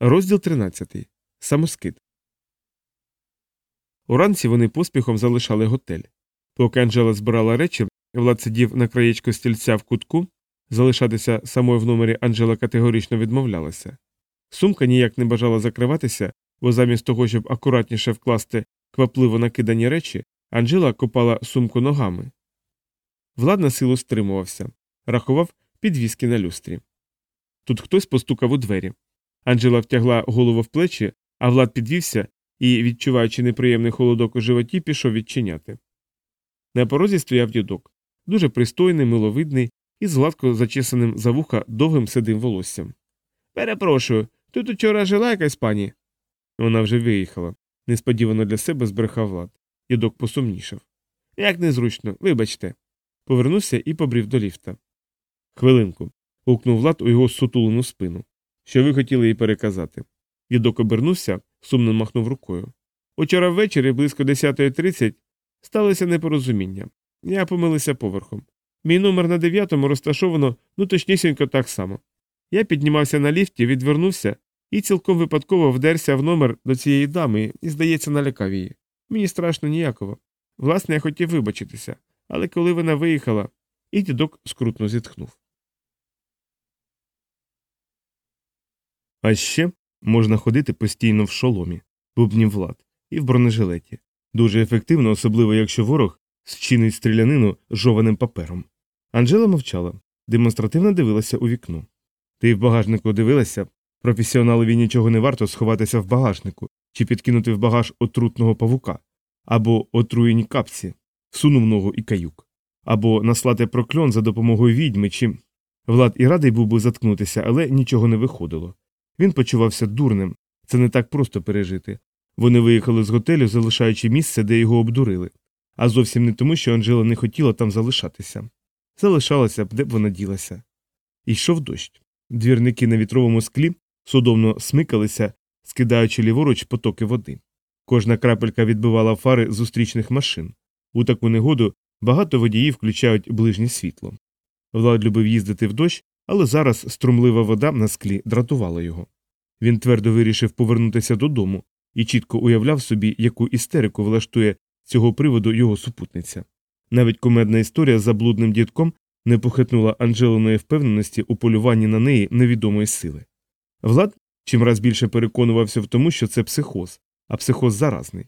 Розділ 13. Самоскид. Уранці вони поспіхом залишали готель. Поки Анжела збирала речі, Влад сидів на краєчку стільця в кутку. Залишатися самою в номері Анжела категорично відмовлялася. Сумка ніяк не бажала закриватися, бо замість того, щоб акуратніше вкласти квапливо накидані речі, Анжела копала сумку ногами. Влад на силу стримувався, рахував підвіски на люстрі. Тут хтось постукав у двері. Анжела втягла голову в плечі, а Влад підвівся і, відчуваючи неприємний холодок у животі, пішов відчиняти. На порозі стояв дідок, дуже пристойний, миловидний і з гладко зачесаним за вуха довгим седим волоссям. Перепрошую, тут учора жила якась пані. Вона вже виїхала. Несподівано для себе збрехав Влад. Дідок посумнішав. Як незручно, вибачте. Повернувся і побрів до ліфта. Хвилинку. гукнув Влад у його сутулену спину. Що ви хотіли їй переказати? Дідок обернувся, сумно махнув рукою. Учора ввечері, близько 10.30, сталося непорозуміння. Я помилився поверхом. Мій номер на дев'ятому розташовано, ну точнісінько так само. Я піднімався на ліфті, відвернувся і цілком випадково вдерся в номер до цієї дами і, здається, налякав її. Мені страшно ніяково. Власне, я хотів вибачитися, але коли вона виїхала, і дідок скрутно зітхнув. А ще можна ходити постійно в шоломі, бубнів влад, і в бронежилеті. Дуже ефективно, особливо якщо ворог зчинить стрілянину жованим папером. Анжела мовчала, демонстративно дивилася у вікно. Ти в багажнику дивилася? Професіоналові нічого не варто сховатися в багажнику чи підкинути в багаж отрутного павука, або отруєні капці, всунув ногу і каюк, або наслати прокльон за допомогою відьми, чи. Влад і радий був би заткнутися, але нічого не виходило. Він почувався дурним, це не так просто пережити. Вони виїхали з готелю, залишаючи місце, де його обдурили, а зовсім не тому, що Анжела не хотіла там залишатися. Залишалася б, де б вона ділася. Йшов дощ. Двірники на вітровому склі судомно смикалися, скидаючи ліворуч потоки води. Кожна крапелька відбивала фари зустрічних машин. У таку негоду багато водіїв включають ближнє світло. Влад любив їздити в дощ, але зараз струмлива вода на склі дратувала його. Він твердо вирішив повернутися додому і чітко уявляв собі, яку істерику влаштує цього приводу його супутниця. Навіть кумедна історія з заблудним дітком не похитнула Анджелиної впевненості у полюванні на неї невідомої сили. Влад чимраз більше переконувався в тому, що це психоз, а психоз заразний.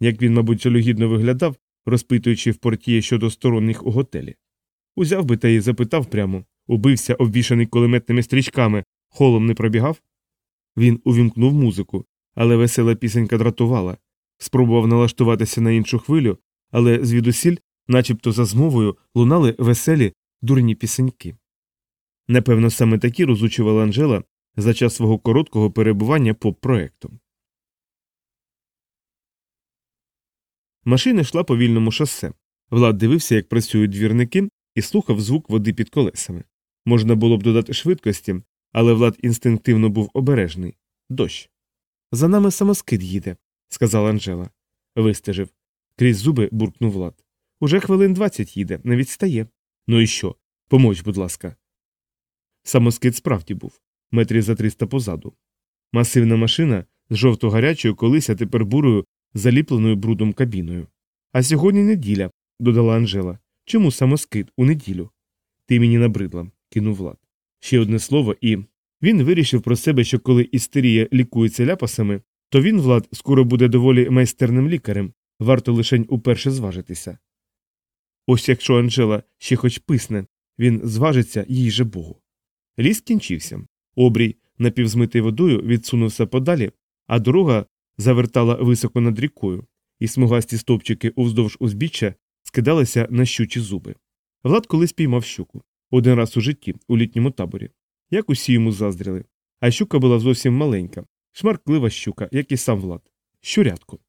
Як він, мабуть, жалюгідно виглядав, розпитуючи в портіє щодо сторонніх у готелі. Узяв би та й запитав прямо убився, обвішаний кулеметними стрічками, холом не пробігав? Він увімкнув музику, але весела пісенька дратувала, спробував налаштуватися на іншу хвилю, але звідусіль, начебто за змовою, лунали веселі дурні пісеньки. Напевно, саме такі розучувала Анжела за час свого короткого перебування поп проектом. Машина йшла по вільному шосе. Влад дивився, як працюють двірники, і слухав звук води під колесами. Можна було б додати швидкості, але Влад інстинктивно був обережний дощ. За нами самоскид їде, сказала Анжела. Вистежив. Крізь зуби буркнув Влад. Уже хвилин двадцять їде, не відстає. Ну і що? Помоч, будь ласка. Самоскид справді був метрів за триста позаду. Масивна машина з жовто гарячою колись, а тепер бурою, заліпленою брудом кабіною. А сьогодні неділя, додала Анжела. Чому самоскид у неділю? Ти мені набридла, кинув Влад. Ще одне слово, і він вирішив про себе, що коли істерія лікується ляпасами, то він, Влад, скоро буде доволі майстерним лікарем, варто лишень уперше зважитися. Ось якщо Анжела ще хоч писне, він зважиться їй же Богу. Ліс кінчився. Обрій, напівзмитий водою, відсунувся подалі, а дорога завертала високо над рікою, і смугасті стовпчики уздовж узбіччя скидалися на щучі зуби. Влад колись піймав щуку один раз у житті, у літньому таборі. Як усі йому заздріли. А щука була зовсім маленька, шмарклива щука, як і сам Влад. Щурятку.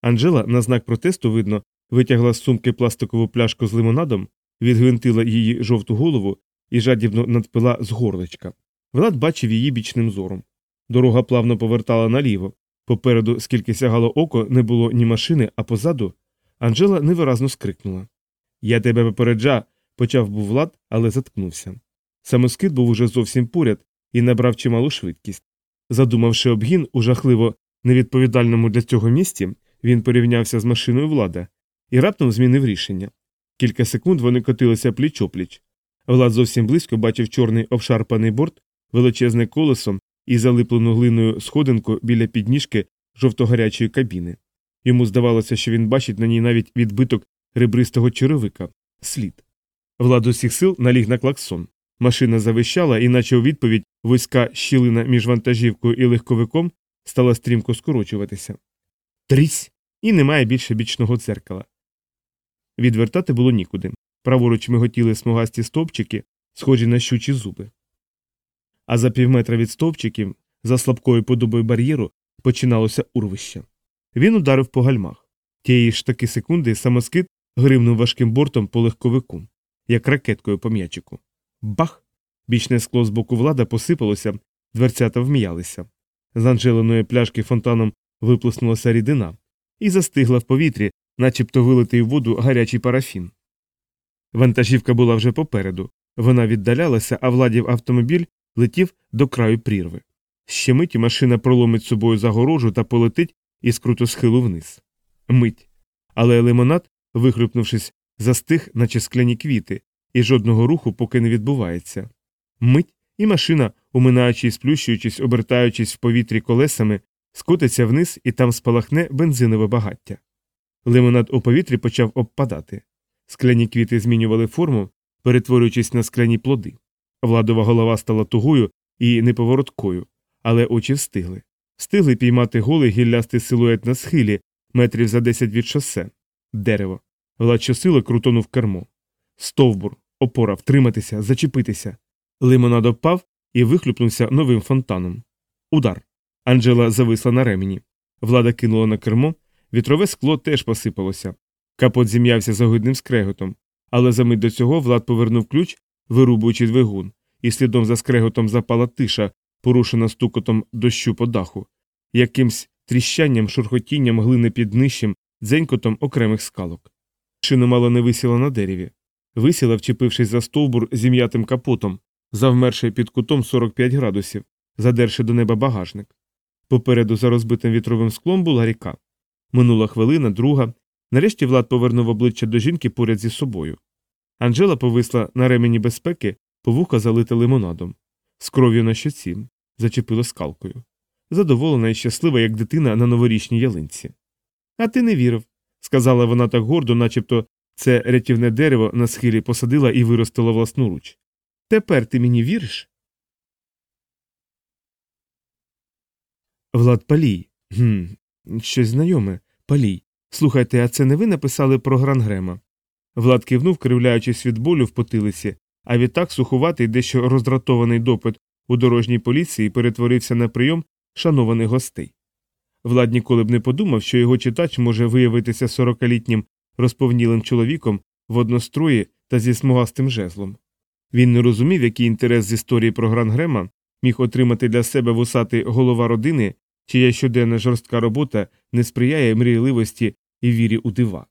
Анжела, на знак протесту, видно, витягла з сумки пластикову пляшку з лимонадом, відгвинтила її жовту голову і жадібно надпила з горличка. Влад бачив її бічним зором. Дорога плавно повертала наліво. Попереду, скільки сягало око, не було ні машини, а позаду. Анжела невиразно скрикнула. Я тебе попереджа, почав був Влад, але заткнувся. Самоскид був уже зовсім поряд і набрав чималу швидкість. Задумавши обгін у жахливо невідповідальному для цього місці, він порівнявся з машиною влада і раптом змінив рішення. Кілька секунд вони котилися пліч опліч. Влад зовсім близько бачив чорний обшарпаний борт, величезне колесо і залиплену глиною сходинку біля підніжки жовтогарячої кабіни. Йому здавалося, що він бачить на ній навіть відбиток ребристого черевика слід. Влад усіх сил наліг на клаксон. Машина завищала, і наче у відповідь вузька щілина між вантажівкою і легковиком стала стрімко скорочуватися. Трісь! І немає більше бічного дзеркала. Відвертати було нікуди. Праворуч миготіли смугасті стовпчики, схожі на щучі зуби. А за півметра від стовпчиків, за слабкою подобою бар'єру, починалося урвище. Він ударив по гальмах. Тієї ж таки секунди самоскид гримнув важким бортом по легковику, як ракеткою по м'ячику. Бах! Бічне скло з боку влада посипалося, дверцята вміялися. З анжеленої пляшки фонтаном виплеснулася рідина і застигла в повітрі, начебто вилитий в воду гарячий парафін. Вантажівка була вже попереду. Вона віддалялася, а владів автомобіль летів до краю прірви. Ще миті машина проломить собою загорожу та полетить із крутосхилу вниз. Мить. Але лимонад, вихлюпнувшись, застиг, наче скляні квіти, і жодного руху поки не відбувається. Мить, і машина, уминаючи і сплющуючись, обертаючись в повітрі колесами, скотиться вниз і там спалахне бензинове багаття. Лимонад у повітрі почав обпадати. Скляні квіти змінювали форму, перетворюючись на скляні плоди. Владова голова стала тугою і неповороткою, але очі встигли. Встигли піймати голий гіллястий силует на схилі, метрів за десять від шосе. Дерево. Влад щосили крутонув кермо. Стовбур, опора, втриматися, зачепитися. Лимонад опав і вихлюпнувся новим фонтаном. Удар. Анджела зависла на ремені. Влада кинула на кермо, вітрове скло теж посипалося. Капот зім'явся за огидним скреготом, але за мить до цього Влад повернув ключ, вирубуючи двигун, і слідом за скреготом запала тиша, порушена стукотом дощу по даху, якимсь тріщанням, шурхотінням глини під днищем, дзенькотом окремих скалок. Шина мало не висіла на дереві. Висіла, вчепившись за стовбур зім'ятим капотом, завмерши під кутом 45 градусів, задерши до неба багажник. Попереду за розбитим вітровим склом була ріка. Минула хвилина, друга. Нарешті Влад повернув обличчя до жінки поряд зі собою. Анжела повисла на ремені безпеки, повуха залита лимонадом, з кров'ю на щоці, зачепила скалкою. Задоволена і щаслива, як дитина на новорічній ялинці. А ти не вірив, сказала вона так гордо, начебто це рятівне дерево на схилі посадила і виростила власноруч. Тепер ти мені віриш? Влад Палій. Гм, Щось знайоме. Палій. Слухайте, а це не ви написали про Грангрема? Влад кивнув, кривляючись від болю в потилиці, а відтак сухуватий, дещо роздратований допит у дорожній поліції перетворився на прийом шанованих гостей. Влад ніколи б не подумав, що його читач може виявитися сорокалітнім розповнілим чоловіком в однострої та зі смугастим жезлом. Він не розумів, який інтерес з історії про Грангрема міг отримати для себе вусатий голова родини, чия щоденна жорстка робота не сприяє мрійливості і вірі у дива.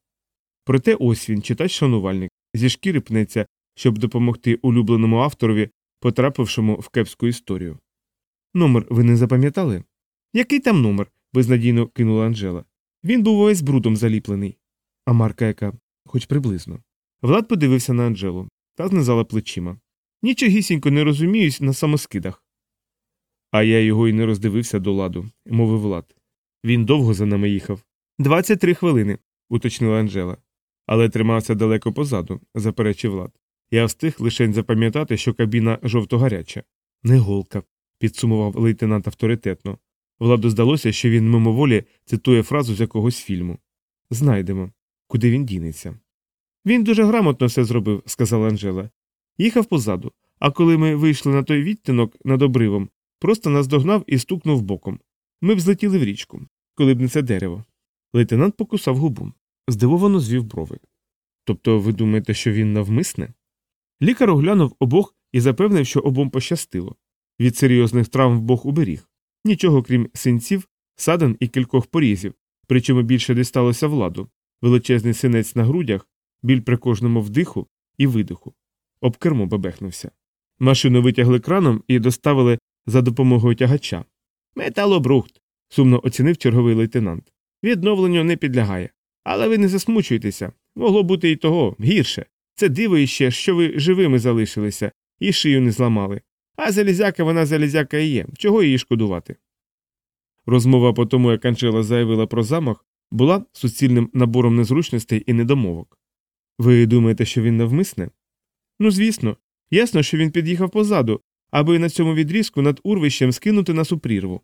Проте ось він, читач шанувальник, зі шкіри пнеться, щоб допомогти улюбленому авторові, потрапившому в кепську історію. Номер ви не запам'ятали? Який там номер? Безнадійно кинула Анжела. Він був увесь брудом заліплений. А марка яка, хоч приблизно. Влад подивився на Анжелу та знизала плечима. Нічогісінько не розуміюсь на самоскидах. А я його й не роздивився до ладу, мовив Влад. Він довго за нами їхав. Двадцять три хвилини, уточнила Анжела. Але тримався далеко позаду, заперечив Влад. Я встиг лишень запам'ятати, що кабіна жовто-гаряча. Не голка, підсумував лейтенант авторитетно. Владу здалося, що він мимоволі цитує фразу з якогось фільму. Знайдемо, куди він дінеться. Він дуже грамотно все зробив, сказала Анжела. Їхав позаду, а коли ми вийшли на той відтинок над обривом, просто нас догнав і стукнув боком. Ми б злетіли в річку, коли б не це дерево. Лейтенант покусав губу. Здивовано звів брови. Тобто ви думаєте, що він навмисне? Лікар оглянув обох і запевнив, що обом пощастило. Від серйозних травм Бог уберіг. Нічого крім синців, садин і кількох порізів, причому більше дісталося владу, величезний синець на грудях, біль при кожному вдиху і видиху. Об кермо бебехнувся. Машину витягли краном і доставили за допомогою тягача. Металобрухт, сумно оцінив черговий лейтенант. Відновленню не підлягає. Але ви не засмучуйтеся. Могло бути і того гірше. Це диво іще, що ви живими залишилися і шию не зламали. А залізяка вона залізяка і є. Чого її шкодувати? Розмова по тому, як Анжела заявила про замах, була суцільним набором незручностей і недомовок. Ви думаєте, що він навмисне? Ну, звісно, ясно, що він під'їхав позаду, аби на цьому відрізку над урвищем скинути нас у прірву.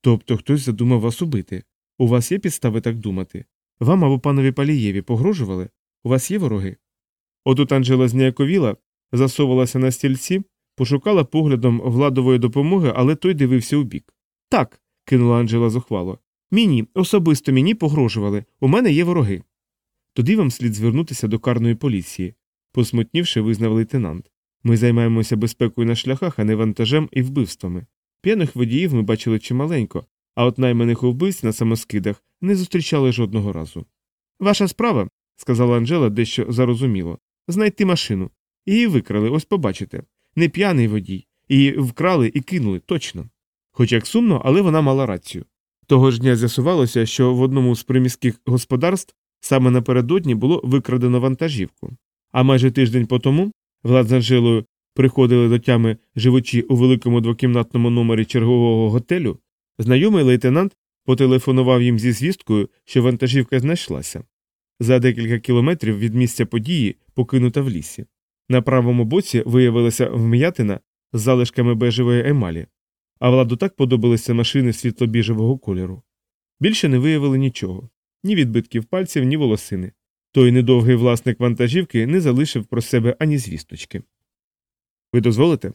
Тобто хтось задумав вас убити. У вас є підстави так думати? Вам або панові Палієві погрожували? У вас є вороги? Отут Анжела зніяковіла, засовувалася на стільці, пошукала поглядом владової допомоги, але той дивився у бік. Так, кинула Анжела зухвало. Мені, особисто мені погрожували. У мене є вороги. Тоді вам слід звернутися до карної поліції, посмутнівши, визнав лейтенант. Ми займаємося безпекою на шляхах, а не вантажем і вбивствами. П'яних водіїв ми бачили чималенько, а от найманих вбивць на самоскидах не зустрічали жодного разу. Ваша справа, сказала Анжела дещо зарозуміло, знайти машину. Її викрали, ось побачите. Не п'яний водій. Її вкрали і кинули, точно. Хоч як сумно, але вона мала рацію. Того ж дня з'ясувалося, що в одному з приміських господарств саме напередодні було викрадено вантажівку. А майже тиждень по тому Влад з Анжелою приходили до тями живучі у великому двокімнатному номері чергового готелю, знайомий лейтенант потелефонував їм зі звісткою, що вантажівка знайшлася. За декілька кілометрів від місця події покинута в лісі. На правому боці виявилася вм'ятина з залишками бежевої емалі, а владу так подобалися машини світло-біжевого кольору. Більше не виявили нічого ні відбитків пальців, ні волосини. Той недовгий власник вантажівки не залишив про себе ані звісточки. Ви дозволите?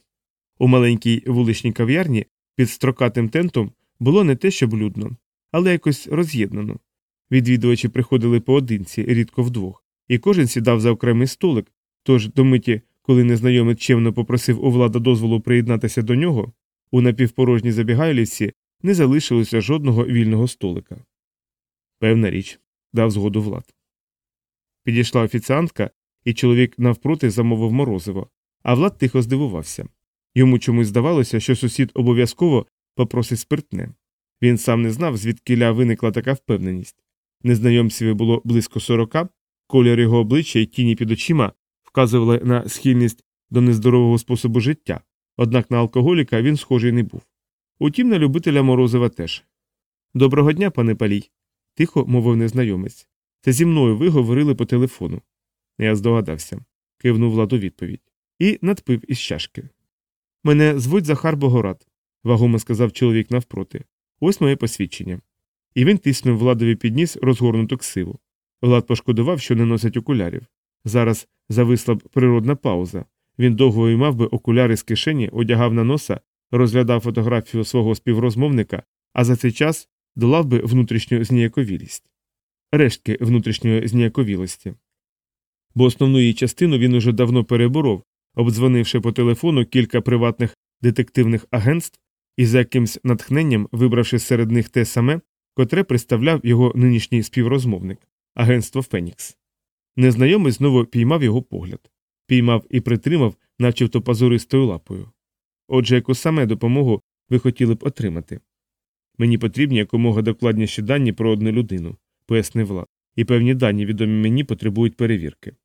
У маленькій вуличній кав'ярні під строкатим тентом було не те, щоб людно, але якось роз'єднано. Відвідувачі приходили поодинці, рідко вдвох, і кожен сідав за окремий столик, тож до миті, коли незнайомець чемно попросив у влада дозволу приєднатися до нього, у напівпорожній забігайлівці не залишилося жодного вільного столика. Певна річ, дав згоду влад. Підійшла офіціантка, і чоловік навпроти замовив морозиво, а влад тихо здивувався. Йому чомусь здавалося, що сусід обов'язково попросить спиртне. Він сам не знав, звідкиля виникла така впевненість. Незнайомцеві було близько сорока, колір його обличчя і тіні під очима вказували на схильність до нездорового способу життя, однак на алкоголіка він схожий не був. Утім, на любителя морозива теж. Доброго дня, пане палій, тихо мовив незнайомець. Це зі мною ви говорили по телефону. Я здогадався, кивнув Влад у відповідь, і надпив із чашки. Мене звуть Захар Богорат, вагомо сказав чоловік навпроти. Ось моє посвідчення. І він тиснув владові підніс розгорнуту ксиву. Влад пошкодував, що не носить окулярів. Зараз зависла б природна пауза. Він довго виймав би окуляри з кишені, одягав на носа, розглядав фотографію свого співрозмовника, а за цей час долав би внутрішню зніяковілість. Рештки внутрішньої зніяковілості. Бо основну її частину він уже давно переборов, обдзвонивши по телефону кілька приватних детективних агентств і за якимсь натхненням вибравши серед них те саме, котре представляв його нинішній співрозмовник агентство Фенікс. Незнайомий знову піймав його погляд, піймав і притримав, начебто пазуристою лапою. Отже, яку саме допомогу ви хотіли б отримати? Мені потрібні якомога докладніші дані про одну людину, пояснив Влад, і певні дані, відомі мені, потребують перевірки.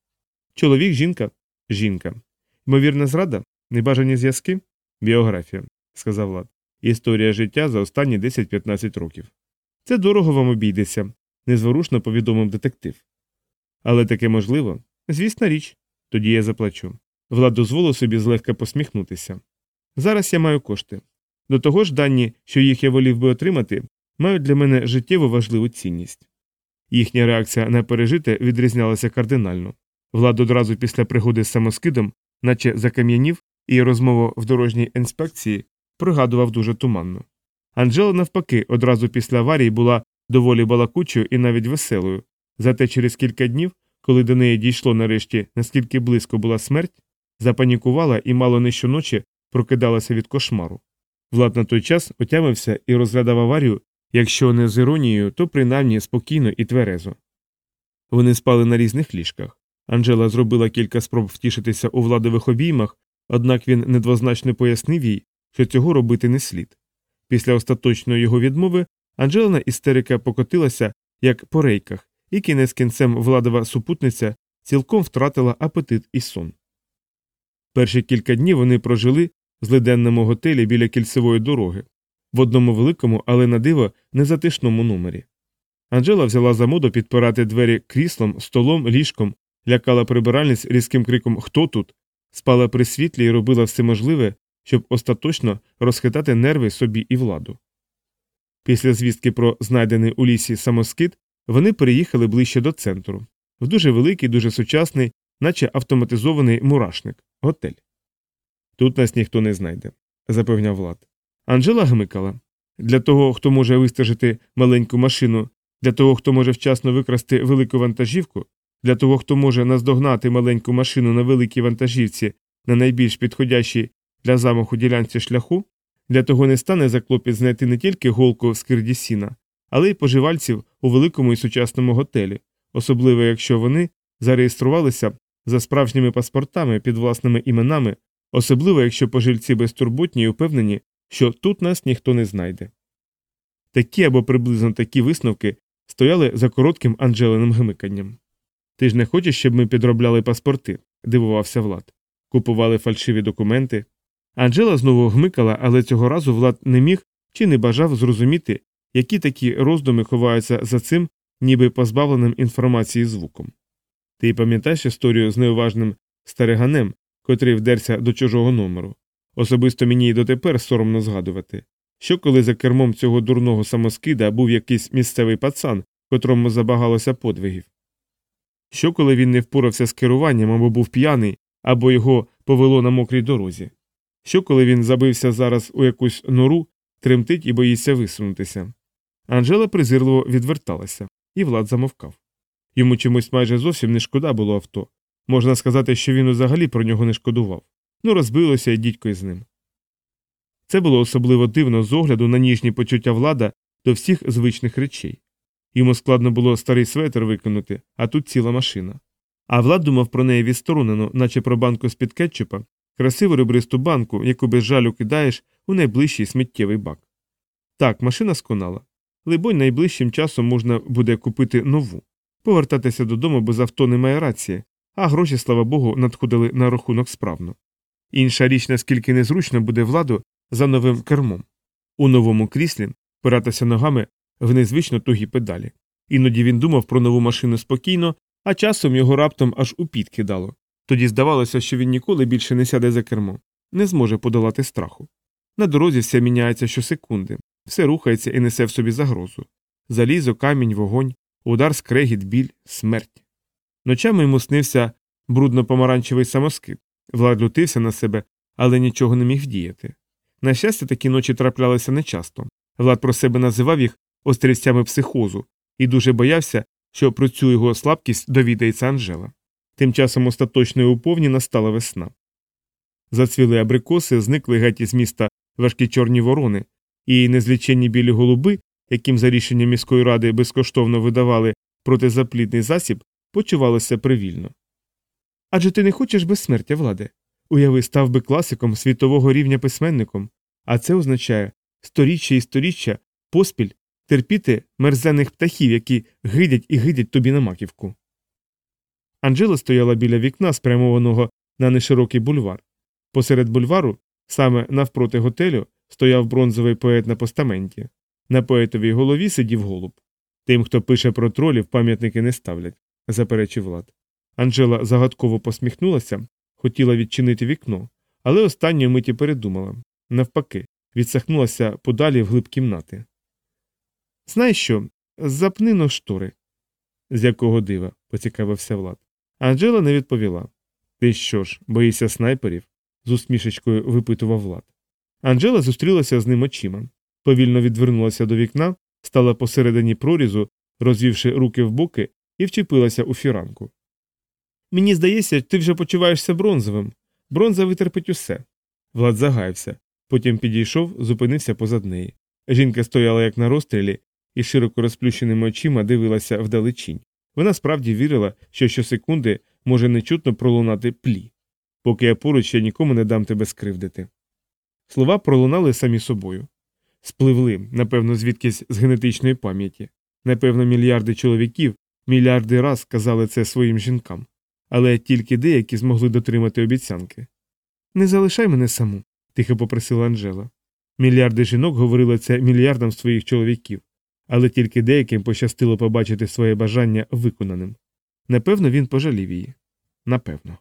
Чоловік, жінка, жінка. Ймовірна зрада, небажані зв'язки? Біографія, сказав Влад. Історія життя за останні 10-15 років. Це дорого вам обійдеться, незворушно повідомив детектив. Але таке можливо? Звісна річ, тоді я заплачу. Влад дозволив собі злегка посміхнутися. Зараз я маю кошти. До того ж, дані, що їх я волів би отримати, мають для мене життєво важливу цінність. Їхня реакція на пережите відрізнялася кардинально. Влад одразу після пригоди з самоскидом, наче закам'янів, і розмову в дорожній інспекції пригадував дуже туманно. Анжела, навпаки, одразу після аварії була доволі балакучою і навіть веселою, зате через кілька днів, коли до неї дійшло нарешті, наскільки близько була смерть, запанікувала і мало не щоночі прокидалася від кошмару. Влад на той час отямився і розглядав аварію, якщо не з іронією, то принаймні спокійно і тверезо. Вони спали на різних ліжках. Анжела зробила кілька спроб втішитися у владових обіймах, однак він недвозначно пояснив їй, що цього робити не слід. Після остаточної його відмови Анджелина істерика покотилася, як по рейках, і кінець кінцем владова супутниця цілком втратила апетит і сон. Перші кілька днів вони прожили в злиденному готелі біля кільцевої дороги, в одному великому, але на диво незатишному номері. Анджела взяла за моду підпирати двері кріслом, столом, ліжком, лякала прибиральниць різким криком Хто тут? спала при світлі і робила все можливе, щоб остаточно розхитати нерви собі і владу. Після звістки про знайдений у лісі самоскид вони переїхали ближче до центру, в дуже великий, дуже сучасний, наче автоматизований мурашник, готель. Тут нас ніхто не знайде, запевняв Влад. Анжела гмикала. Для того, хто може вистежити маленьку машину, для того, хто може вчасно викрасти велику вантажівку, для того, хто може наздогнати маленьку машину на великій вантажівці на найбільш підходящій для замаху ділянці шляху, для того не стане за клопіт знайти не тільки голку в скирді сіна, але й поживальців у великому і сучасному готелі, особливо якщо вони зареєструвалися за справжніми паспортами під власними іменами, особливо якщо пожильці безтурботні і впевнені, що тут нас ніхто не знайде. Такі або приблизно такі висновки стояли за коротким Анджеленим гмиканням. Ти ж не хочеш, щоб ми підробляли паспорти? дивувався Влад. Купували фальшиві документи. Анджела знову гмикала, але цього разу Влад не міг чи не бажав зрозуміти, які такі роздуми ховаються за цим, ніби позбавленим інформації звуком. Ти пам'ятаєш історію з неуважним стариганем, котрий вдерся до чужого номеру. Особисто мені й дотепер соромно згадувати, що коли за кермом цього дурного самоскида був якийсь місцевий пацан, котрому забагалося подвигів. Що коли він не впорався з керуванням або був п'яний, або його повело на мокрій дорозі? Що коли він забився зараз у якусь нору, тремтить і боїться висунутися? Анжела презирливо відверталася, і Влад замовкав. Йому чомусь майже зовсім не шкода було авто. Можна сказати, що він взагалі про нього не шкодував. Ну, розбилося і дідько із ним. Це було особливо дивно з огляду на ніжні почуття влада до всіх звичних речей. Йому складно було старий светр викинути, а тут ціла машина. А Влад думав про неї відсторонено, наче про банку з під кетчупа, красиву ребристу банку, яку без жалю кидаєш у найближчий сміттєвий бак. Так, машина сконала. Либонь, найближчим часом можна буде купити нову, повертатися додому, бо з авто немає рації, а гроші, слава Богу, надходили на рахунок справно. Інша річ, наскільки незручно буде владу за новим кермом. У новому кріслі пиратися ногами в незвично тугі педалі. Іноді він думав про нову машину спокійно, а часом його раптом аж у піт кидало. Тоді здавалося, що він ніколи більше не сяде за кермо, не зможе подолати страху. На дорозі все міняється щосекунди, все рухається і несе в собі загрозу залізо, камінь, вогонь, удар, скрегіт, біль, смерть. Ночами йому снився брудно помаранчевий самоскид. Влад лютився на себе, але нічого не міг вдіяти. На щастя, такі ночі траплялися нечасто. Влад про себе називав їх острівцями психозу і дуже боявся, що про цю його слабкість довідається Анжела. Тим часом остаточною у повні настала весна. Зацвіли абрикоси, зникли геть із міста важкі чорні ворони, і незліченні білі голуби, яким за рішенням міської ради безкоштовно видавали протизаплідний засіб, почувалися привільно. Адже ти не хочеш безсмертя, влади. Уяви, став би класиком світового рівня письменником, а це означає сторіччя і сторіччя поспіль терпіти мерзених птахів, які гидять і гидять тобі на маківку. Анжела стояла біля вікна, спрямованого на неширокий бульвар. Посеред бульвару, саме навпроти готелю, стояв бронзовий поет на постаменті. На поетовій голові сидів голуб. Тим, хто пише про тролів, пам'ятники не ставлять, заперечив Влад. Анжела загадково посміхнулася, хотіла відчинити вікно, але останньої миті передумала навпаки, відсахнулася подалі в глиб кімнати. Знаєш що? Запни но штори. З якого дива? поцікавився Влад. Анджела не відповіла. Ти що ж, боїшся снайперів? з усмішечкою випитував Влад. Анджела зустрілася з ним очима, повільно відвернулася до вікна, стала посередині прорізу, розвівши руки в боки, і вчепилася у фіранку. Мені здається, ти вже почуваєшся бронзовим. Бронза витерпить усе. Влад загаявся, потім підійшов, зупинився позад неї. Жінка стояла як на розстрілі і широко розплющеними очима дивилася вдалечінь. Вона справді вірила, що щосекунди може нечутно пролунати плі. Поки я поруч, я нікому не дам тебе скривдити. Слова пролунали самі собою. Спливли, напевно, звідкись з генетичної пам'яті. Напевно, мільярди чоловіків мільярди раз казали це своїм жінкам, але тільки деякі змогли дотримати обіцянки. Не залишай мене саму, тихо попросила Анжела. Мільярди жінок говорили це мільярдам своїх чоловіків, але тільки деяким пощастило побачити своє бажання виконаним. Напевно, він пожалів її. Напевно.